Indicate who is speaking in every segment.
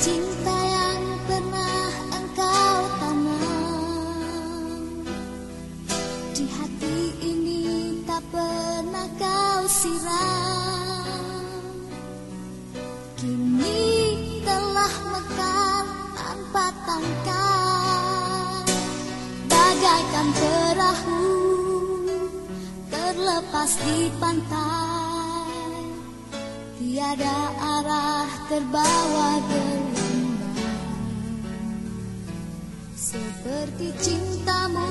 Speaker 1: cinta yang pernah engkau tanam. Di hati ini tak pernah kau siram. Kini telah mekar tanpa tangkai Bagaikan perahu terlepas di pantai Tiada arah terbawa gelombang Seperti cintamu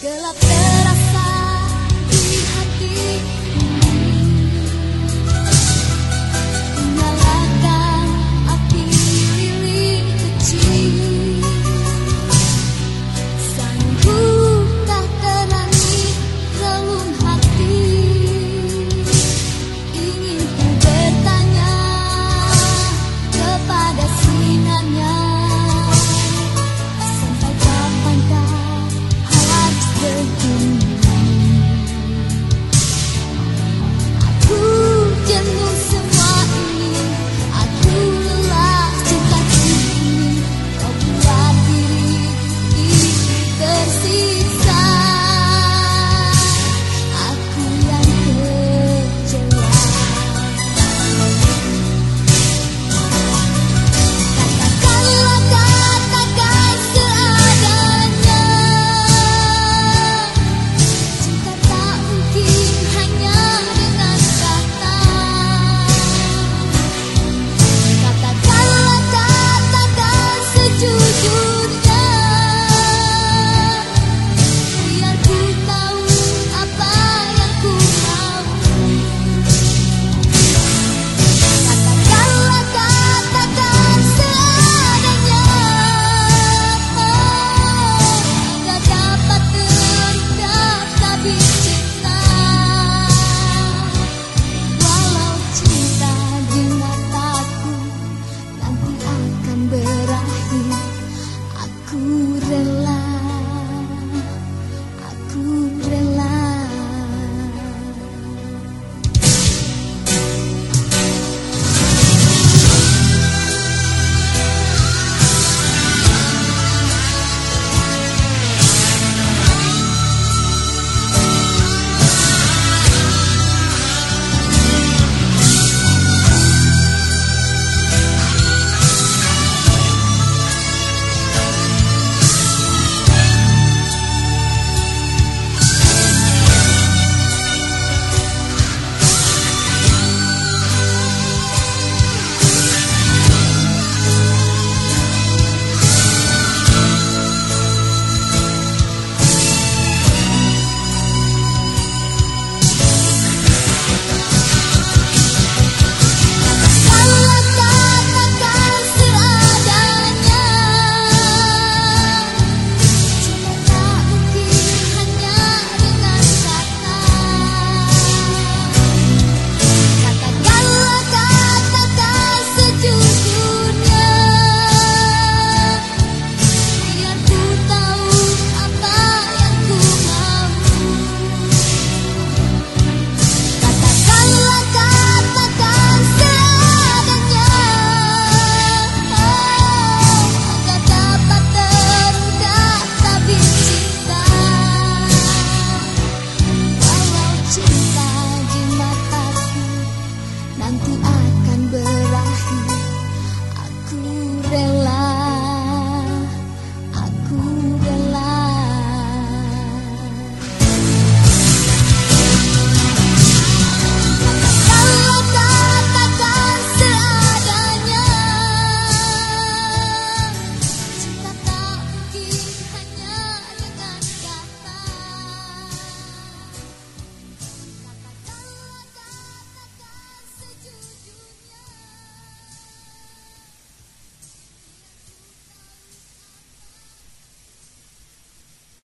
Speaker 1: Gelap terang.